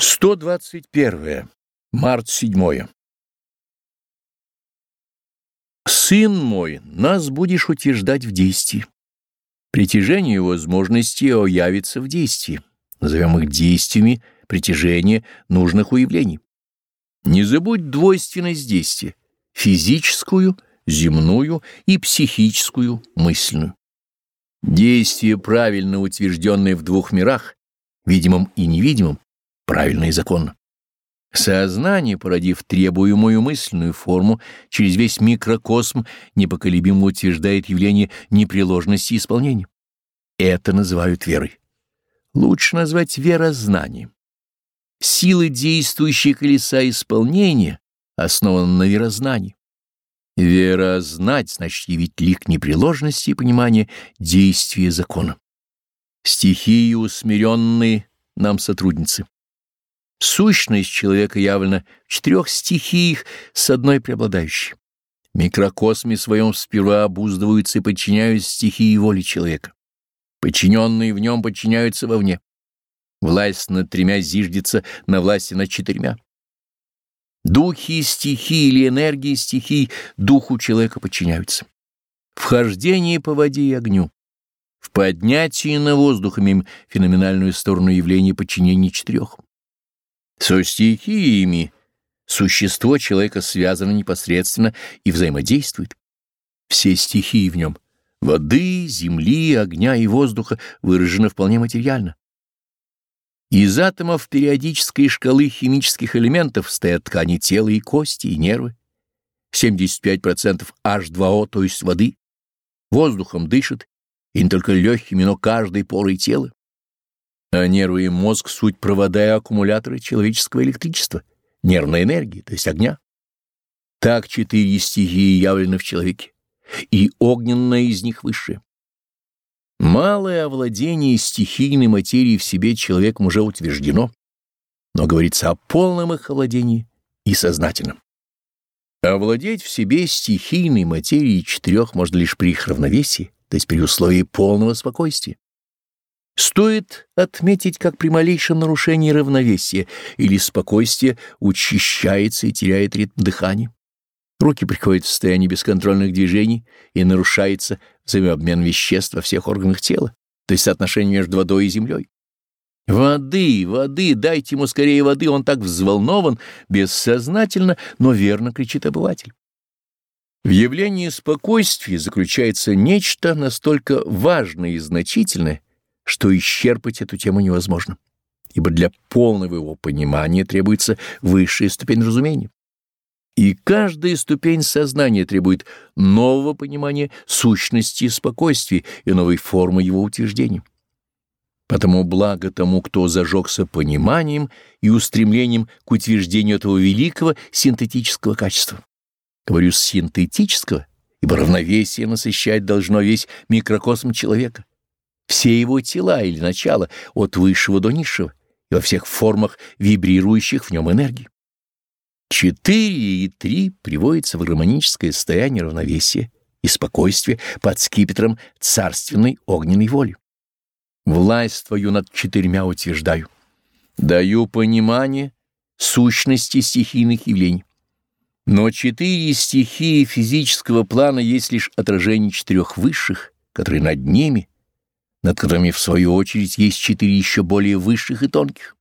121. Март 7. Сын мой, нас будешь утверждать в действии. Притяжение возможностей оявится в действии. Назовем их действиями притяжения нужных уявлений. Не забудь двойственность действия — физическую, земную и психическую, мысленную. Действие, правильно утвержденное в двух мирах, видимом и невидимом, правильно и законно. Сознание, породив требуемую мысленную форму, через весь микрокосм непоколебимо утверждает явление непреложности исполнения. Это называют верой. Лучше назвать верознанием. Силы действующие колеса исполнения основаны на верознании. Вера знать значит явить лик непреложности и понимания действия закона. Стихии усмиренные нам сотрудницы. Сущность человека явлена в четырех стихиях с одной преобладающей. В своем сперва обуздываются и подчиняются стихии воли человека. Подчиненные в нем подчиняются вовне. Власть над тремя зиждется на власти над четырьмя. Духи стихии или энергии стихий духу человека подчиняются. Вхождение по воде и огню. В поднятии на воздух имеем феноменальную сторону явления подчинения четырех. Со стихиями существо человека связано непосредственно и взаимодействует. Все стихии в нем — воды, земли, огня и воздуха — выражены вполне материально. Из атомов периодической шкалы химических элементов стоят ткани тела и кости, и нервы. 75% H2O, то есть воды, воздухом дышит, и не только легкими, но каждой порой тела. А нервы и мозг — суть провода и аккумуляторы человеческого электричества, нервной энергии, то есть огня. Так четыре стихии явлены в человеке, и огненная из них высшая. Малое овладение стихийной материей в себе человеком уже утверждено, но говорится о полном их овладении и сознательном. Овладеть в себе стихийной материей четырех можно лишь при их равновесии, то есть при условии полного спокойствия. Стоит отметить, как при малейшем нарушении равновесия или спокойствия учащается и теряет ритм дыхания. Руки приходят в состояние бесконтрольных движений и нарушается взаимообмен веществ во всех органах тела, то есть соотношение между водой и землей. «Воды, воды, дайте ему скорее воды!» Он так взволнован, бессознательно, но верно кричит обыватель. В явлении спокойствия заключается нечто настолько важное и значительное, что исчерпать эту тему невозможно, ибо для полного его понимания требуется высшая ступень разумения. И каждая ступень сознания требует нового понимания сущности и спокойствия и новой формы его утверждения. Потому благо тому, кто зажегся пониманием и устремлением к утверждению этого великого синтетического качества. Говорю синтетического, ибо равновесие насыщать должно весь микрокосм человека все его тела или начала от высшего до низшего и во всех формах вибрирующих в нем энергии. Четыре и три приводятся в гармоническое состояние равновесия и спокойствия под скипетром царственной огненной воли. Власть твою над четырьмя утверждаю. Даю понимание сущности стихийных явлений. Но четыре стихии физического плана есть лишь отражение четырех высших, которые над ними — над которыми, в свою очередь, есть четыре еще более высших и тонких.